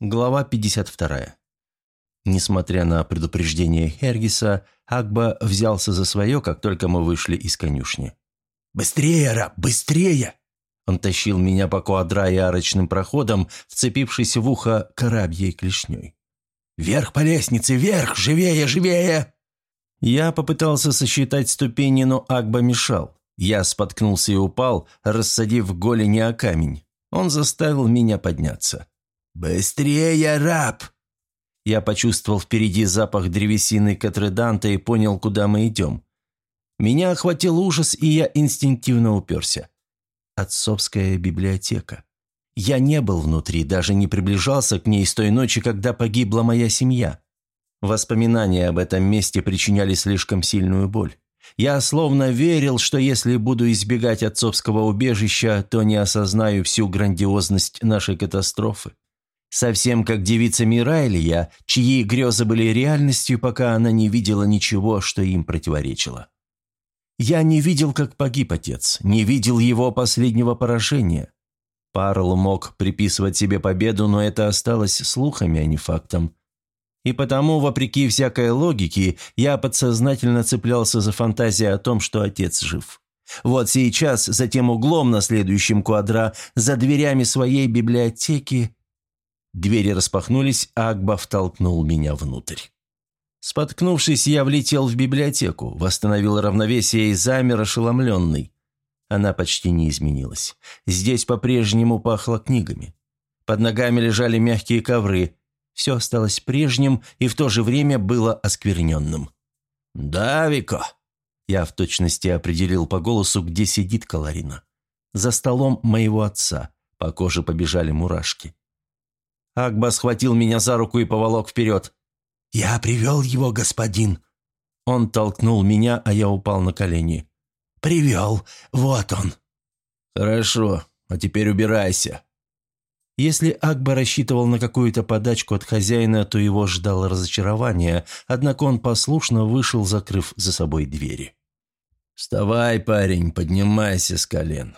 Глава 52. Несмотря на предупреждение Хергиса, Агба взялся за свое, как только мы вышли из конюшни. «Быстрее, раб, быстрее!» Он тащил меня по квадра и арочным проходам, вцепившись в ухо корабьей клешней. «Вверх по лестнице, вверх! Живее, живее!» Я попытался сосчитать ступени, но Агба мешал. Я споткнулся и упал, рассадив голени о камень. Он заставил меня подняться. «Быстрее, раб!» Я почувствовал впереди запах древесины Катреданта и понял, куда мы идем. Меня охватил ужас, и я инстинктивно уперся. Отцовская библиотека. Я не был внутри, даже не приближался к ней с той ночи, когда погибла моя семья. Воспоминания об этом месте причиняли слишком сильную боль. Я словно верил, что если буду избегать отцовского убежища, то не осознаю всю грандиозность нашей катастрофы. Совсем как девица Мирайлия, чьи грезы были реальностью, пока она не видела ничего, что им противоречило. Я не видел, как погиб отец, не видел его последнего поражения. Парл мог приписывать себе победу, но это осталось слухами, а не фактом. И потому, вопреки всякой логике, я подсознательно цеплялся за фантазию о том, что отец жив. Вот сейчас, за тем углом на следующем квадра, за дверями своей библиотеки, Двери распахнулись, а Акба втолкнул меня внутрь. Споткнувшись, я влетел в библиотеку, восстановил равновесие и замер ошеломленный. Она почти не изменилась. Здесь по-прежнему пахло книгами. Под ногами лежали мягкие ковры. Все осталось прежним и в то же время было оскверненным. «Да, Вико!» Я в точности определил по голосу, где сидит Каларина. За столом моего отца. По коже побежали мурашки. Акба схватил меня за руку и поволок вперед. «Я привел его, господин». Он толкнул меня, а я упал на колени. «Привел. Вот он». «Хорошо. А теперь убирайся». Если Акба рассчитывал на какую-то подачку от хозяина, то его ждало разочарование, однако он послушно вышел, закрыв за собой двери. «Вставай, парень, поднимайся с колен.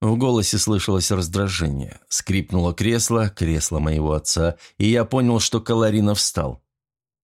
В голосе слышалось раздражение. Скрипнуло кресло, кресло моего отца, и я понял, что Каларина встал.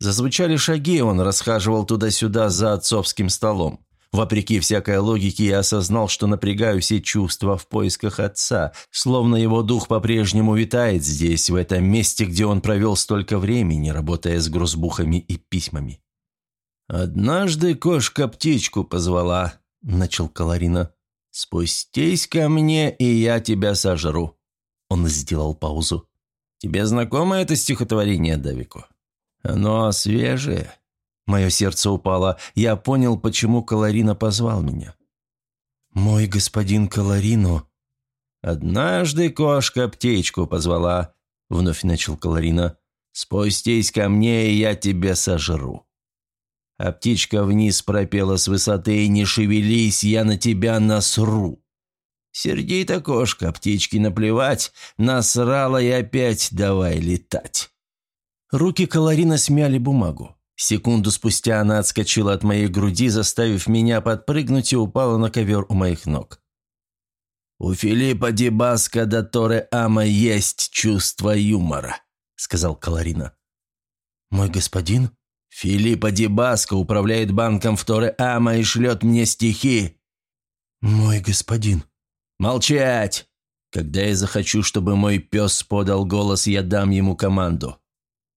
Зазвучали шаги, он расхаживал туда-сюда за отцовским столом. Вопреки всякой логике я осознал, что напрягаю все чувства в поисках отца, словно его дух по-прежнему витает здесь, в этом месте, где он провел столько времени, работая с грузбухами и письмами. «Однажды кошка птичку позвала», — начал Каларина. «Спустись ко мне, и я тебя сожру». Он сделал паузу. «Тебе знакомо это стихотворение, Давико? Оно свежее». Мое сердце упало. Я понял, почему Каларина позвал меня. «Мой господин Каларино...» «Однажды кошка птичку позвала», — вновь начал Каларина. «Спустись ко мне, и я тебя сожру». А птичка вниз пропела с высоты «Не шевелись, я на тебя насру». Сердита кошка, птички наплевать, насрала и опять давай летать. Руки Каларина смяли бумагу. Секунду спустя она отскочила от моей груди, заставив меня подпрыгнуть и упала на ковер у моих ног. «У Филиппа Дебаска до Торе Ама есть чувство юмора», — сказал Каларина. «Мой господин?» Филиппа Дебаско управляет банком Вторе Ама и шлет мне стихи». «Мой господин». «Молчать! Когда я захочу, чтобы мой пес подал голос, я дам ему команду».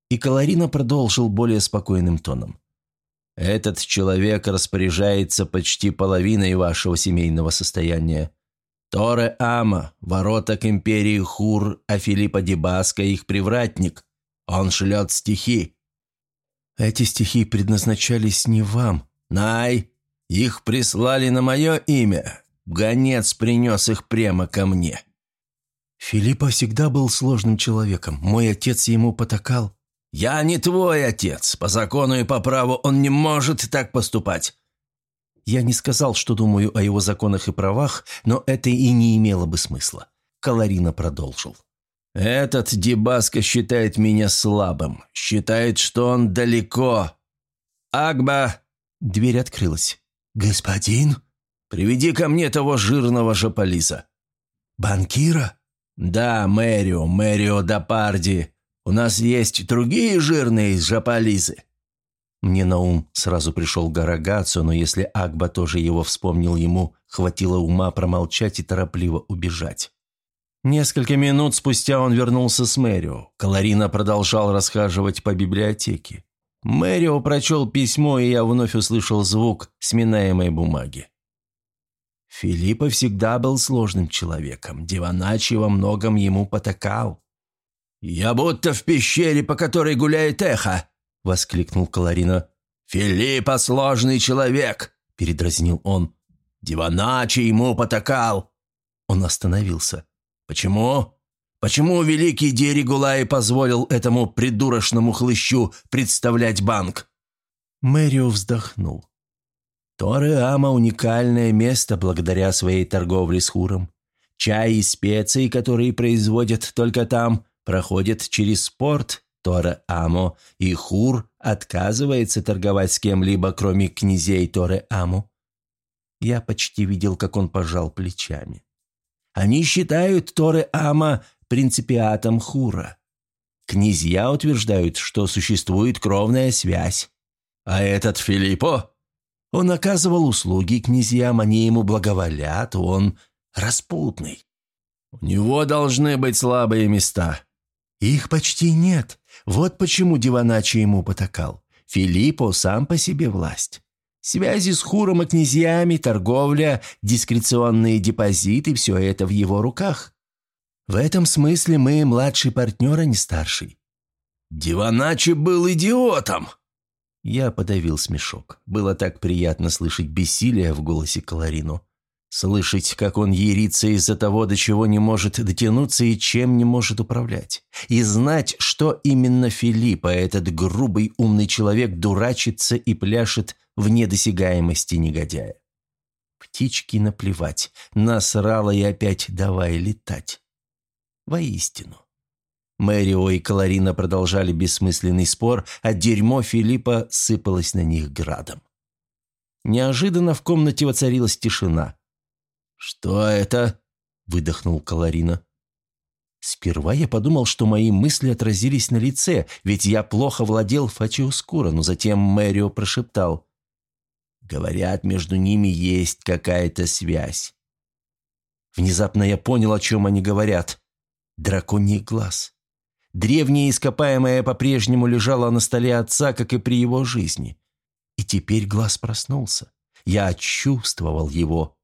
И Каларина продолжил более спокойным тоном. «Этот человек распоряжается почти половиной вашего семейного состояния. Торе Ама, ворота к империи Хур, а Филиппа Дебаско их привратник. Он шлет стихи. Эти стихи предназначались не вам. Най, их прислали на мое имя. Гонец принес их прямо ко мне. Филиппа всегда был сложным человеком. Мой отец ему потакал. «Я не твой отец. По закону и по праву он не может так поступать». Я не сказал, что думаю о его законах и правах, но это и не имело бы смысла. Каларина продолжил. «Этот Дебаско считает меня слабым, считает, что он далеко. Агба!» Дверь открылась. «Господин?» «Приведи ко мне того жирного жополиса». «Банкира?» «Да, Мэрио, Мэрио Дапарди. У нас есть другие жирные из Жапализы». Мне на ум сразу пришел Гарагацу, но если Акба тоже его вспомнил, ему хватило ума промолчать и торопливо убежать. Несколько минут спустя он вернулся с Мэрио. Каларина продолжал расхаживать по библиотеке. Мэрио прочел письмо, и я вновь услышал звук сминаемой бумаги. Филиппа всегда был сложным человеком. Диваначи во многом ему потакал. «Я будто в пещере, по которой гуляет эхо!» — воскликнул Каларина. «Филиппа сложный человек!» — передразнил он. «Диваначи ему потакал!» Он остановился. «Почему? Почему великий Дерегулай позволил этому придурочному хлыщу представлять банк?» Мэрио вздохнул. Торы-Ама – уникальное место благодаря своей торговле с хуром. Чай и специи, которые производят только там, проходят через порт Торе-Амо, и хур отказывается торговать с кем-либо, кроме князей Торе-Аму. Я почти видел, как он пожал плечами. Они считают Торе-Ама принципиатом хура. Князья утверждают, что существует кровная связь. А этот Филиппо он оказывал услуги князьям, они ему благоволят, он распутный. У него должны быть слабые места. Их почти нет. Вот почему Диваначи ему потакал. Филиппо сам по себе власть. Связи с хуром и князьями, торговля, дискреционные депозиты – все это в его руках. В этом смысле мы младший партнер, а не старший. Диваначи был идиотом. Я подавил смешок. Было так приятно слышать бессилие в голосе Каларину. Слышать, как он ерится из-за того, до чего не может дотянуться и чем не может управлять. И знать, что именно Филиппа, этот грубый умный человек, дурачится и пляшет в недосягаемости негодяя. Птички наплевать, насрала и опять давай летать. Воистину. Мэрио и Каларина продолжали бессмысленный спор, а дерьмо Филиппа сыпалось на них градом. Неожиданно в комнате воцарилась тишина. «Что это?» – выдохнул Каларина. Сперва я подумал, что мои мысли отразились на лице, ведь я плохо владел Фачиускура, но затем Мэрио прошептал. «Говорят, между ними есть какая-то связь». Внезапно я понял, о чем они говорят. Драконий глаз. Древнее ископаемое по-прежнему лежало на столе отца, как и при его жизни. И теперь глаз проснулся. Я чувствовал его.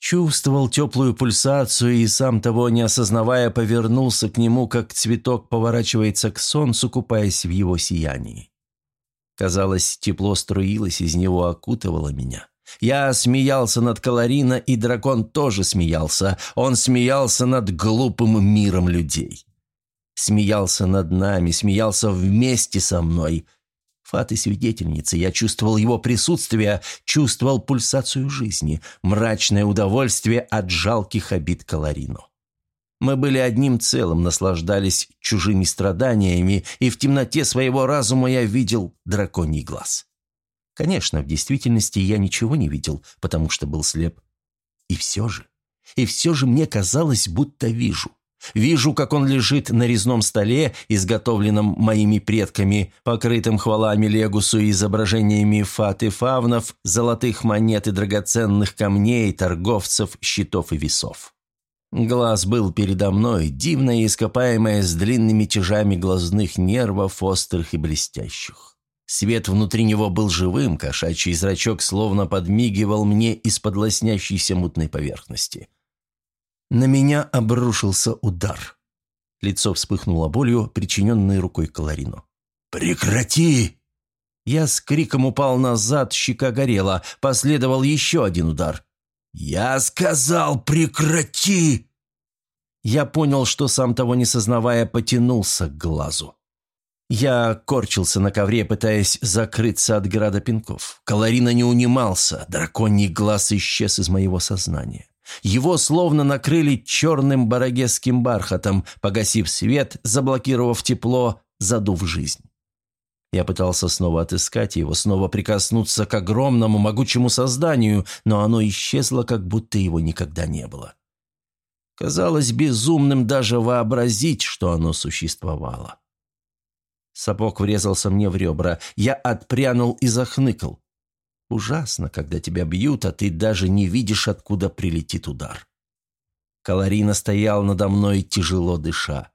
Чувствовал теплую пульсацию и, сам того не осознавая, повернулся к нему, как цветок поворачивается к солнцу, купаясь в его сиянии. Казалось, тепло струилось из него, окутывало меня. Я смеялся над Каларина, и дракон тоже смеялся. Он смеялся над глупым миром людей. Смеялся над нами, смеялся вместе со мной. Фаты свидетельницы, я чувствовал его присутствие, чувствовал пульсацию жизни, мрачное удовольствие от жалких обид Каларину. Мы были одним целым, наслаждались чужими страданиями, и в темноте своего разума я видел драконий глаз. Конечно, в действительности я ничего не видел, потому что был слеп. И все же, и все же мне казалось, будто вижу. Вижу, как он лежит на резном столе, изготовленном моими предками, покрытым хвалами Легусу и изображениями фат и фавнов, золотых монет и драгоценных камней, торговцев, щитов и весов. Глаз был передо мной, дивное ископаемое с длинными тяжами глазных нервов, острых и блестящих. Свет внутри него был живым, кошачий зрачок словно подмигивал мне из-под лоснящейся мутной поверхности. На меня обрушился удар. Лицо вспыхнуло болью, причиненной рукой Каларину. «Прекрати!» Я с криком упал назад, щека горела. Последовал еще один удар. «Я сказал, прекрати!» Я понял, что сам того не сознавая, потянулся к глазу. Я корчился на ковре, пытаясь закрыться от града пинков. Каларина не унимался, драконий глаз исчез из моего сознания. Его словно накрыли черным барагесским бархатом, погасив свет, заблокировав тепло, задув жизнь. Я пытался снова отыскать его, снова прикоснуться к огромному могучему созданию, но оно исчезло, как будто его никогда не было. Казалось безумным даже вообразить, что оно существовало. Сапог врезался мне в ребра. Я отпрянул и захныкал. Ужасно, когда тебя бьют, а ты даже не видишь, откуда прилетит удар. Каларина стоял надо мной, тяжело дыша.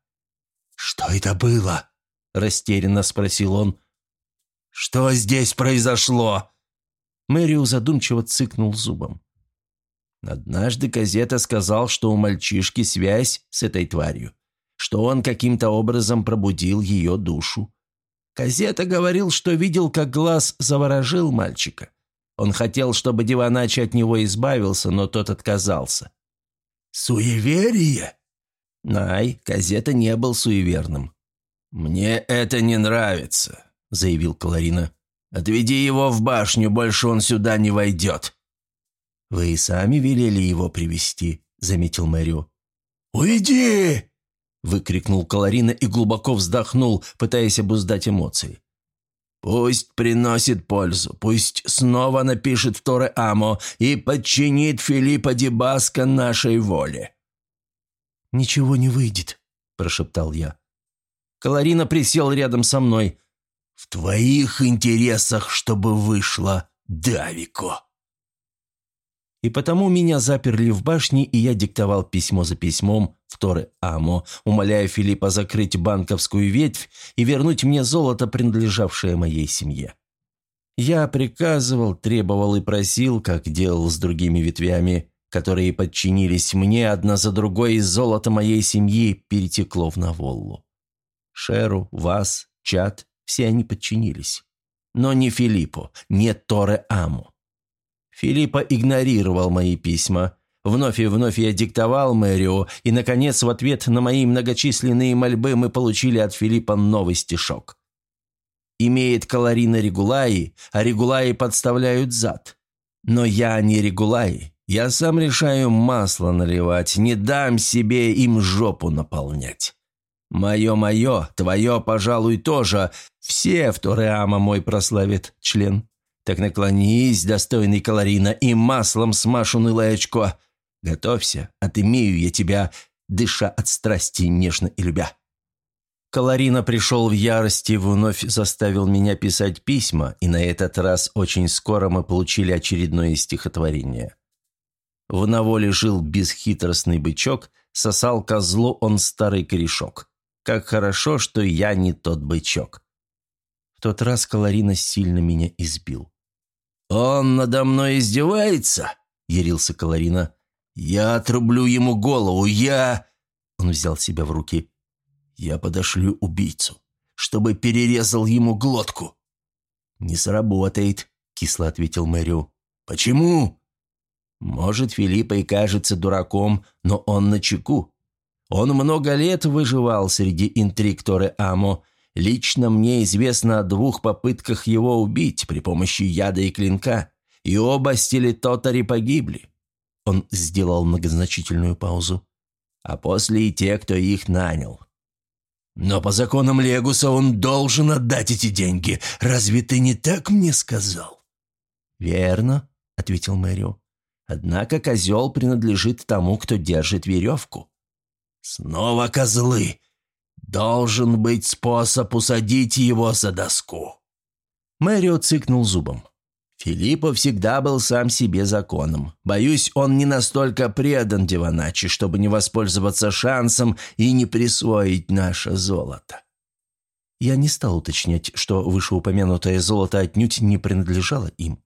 «Что это было?» – растерянно спросил он. «Что здесь произошло?» Мэрио задумчиво цыкнул зубом. Однажды Казета сказал, что у мальчишки связь с этой тварью, что он каким-то образом пробудил ее душу. Казета говорил, что видел, как глаз заворожил мальчика. Он хотел, чтобы Диваначи от него избавился, но тот отказался. «Суеверие?» Най, Казета не был суеверным. «Мне это не нравится», — заявил Кларина. «Отведи его в башню, больше он сюда не войдет». «Вы и сами велели его привести, заметил Мэрио. «Уйди!» – выкрикнул Каларина и глубоко вздохнул, пытаясь обуздать эмоции. «Пусть приносит пользу, пусть снова напишет Торе Амо и подчинит Филиппа Дебаско нашей воле». «Ничего не выйдет», – прошептал я. Каларина присел рядом со мной. «В твоих интересах, чтобы вышло Давико». И потому меня заперли в башне, и я диктовал письмо за письмом в Торе Амо, умоляя Филиппа закрыть банковскую ветвь и вернуть мне золото, принадлежавшее моей семье. Я приказывал, требовал и просил, как делал с другими ветвями, которые подчинились мне одна за другой, и золото моей семьи перетекло в Наволлу. Шеру, Вас, Чат – все они подчинились. Но не Филиппу, не Торе Аму. Филиппа игнорировал мои письма. Вновь и вновь я диктовал Мэрио, и, наконец, в ответ на мои многочисленные мольбы мы получили от Филиппа новый стишок. «Имеет Каларина Регулаи, а Регулаи подставляют зад. Но я не Регулаи, я сам решаю масло наливать, не дам себе им жопу наполнять. Мое-мое, твое, пожалуй, тоже. Все в Тореама мой прославит член. Так наклонись, достойный Каларина, и маслом смажь унылое очко. Готовься, отымею я тебя, дыша от страсти нежно и любя». Каларина пришел в ярости, вновь заставил меня писать письма, и на этот раз очень скоро мы получили очередное стихотворение. В наволе жил бесхитростный бычок, сосал козлу он старый корешок. Как хорошо, что я не тот бычок. В тот раз Каларина сильно меня избил. «Он надо мной издевается?» – ярился Каларина. «Я отрублю ему голову, я...» Он взял себя в руки. «Я подошлю убийцу, чтобы перерезал ему глотку». «Не сработает», – кисло ответил Мэрю. «Почему?» «Может, Филиппа и кажется дураком, но он на чеку. Он много лет выживал среди интриг Торы Амо, Лично мне известно о двух попытках его убить при помощи яда и клинка, и оба стилетотари погибли. Он сделал многозначительную паузу. А после и те, кто их нанял. «Но по законам Легуса он должен отдать эти деньги. Разве ты не так мне сказал?» «Верно», — ответил Мэрио. «Однако козел принадлежит тому, кто держит веревку». «Снова козлы! Должен быть способ усадить его за доску». Мэрио цыкнул зубом. Филиппо всегда был сам себе законом. Боюсь, он не настолько предан Диваначи, чтобы не воспользоваться шансом и не присвоить наше золото. Я не стал уточнять, что вышеупомянутое золото отнюдь не принадлежало им.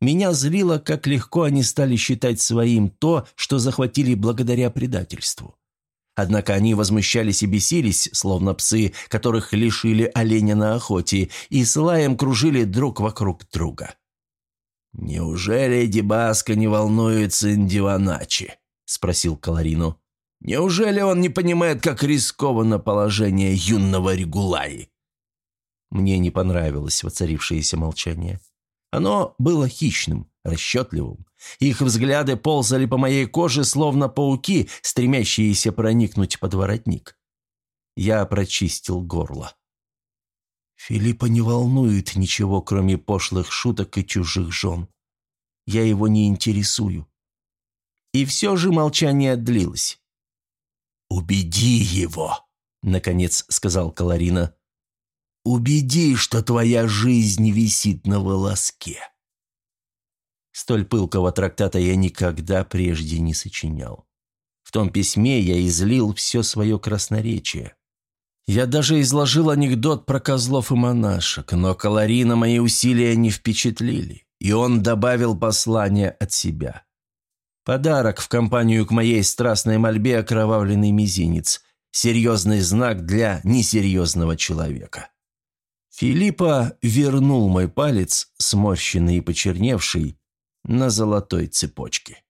Меня злило, как легко они стали считать своим то, что захватили благодаря предательству. Однако они возмущались и бесились, словно псы, которых лишили оленя на охоте, и с лаем кружили друг вокруг друга. «Неужели Дебаска не волнуется Индиваначи?» – спросил Каларину. «Неужели он не понимает, как рискованно положение юного Регулаи?» Мне не понравилось воцарившееся молчание. Оно было хищным, расчетливым. Их взгляды ползали по моей коже, словно пауки, стремящиеся проникнуть под воротник. Я прочистил горло. Филиппа не волнует ничего, кроме пошлых шуток и чужих жен. Я его не интересую. И все же молчание длилось. «Убеди его», — наконец сказал Каларина. убеди, что твоя жизнь висит на волоске». Столь пылкого трактата я никогда прежде не сочинял. В том письме я излил все свое красноречие. Я даже изложил анекдот про козлов и монашек, но Каларина мои усилия не впечатлили, и он добавил послание от себя. Подарок в компанию к моей страстной мольбе окровавленный мизинец, серьезный знак для несерьезного человека. Филиппа вернул мой палец, сморщенный и почерневший, на золотой цепочке.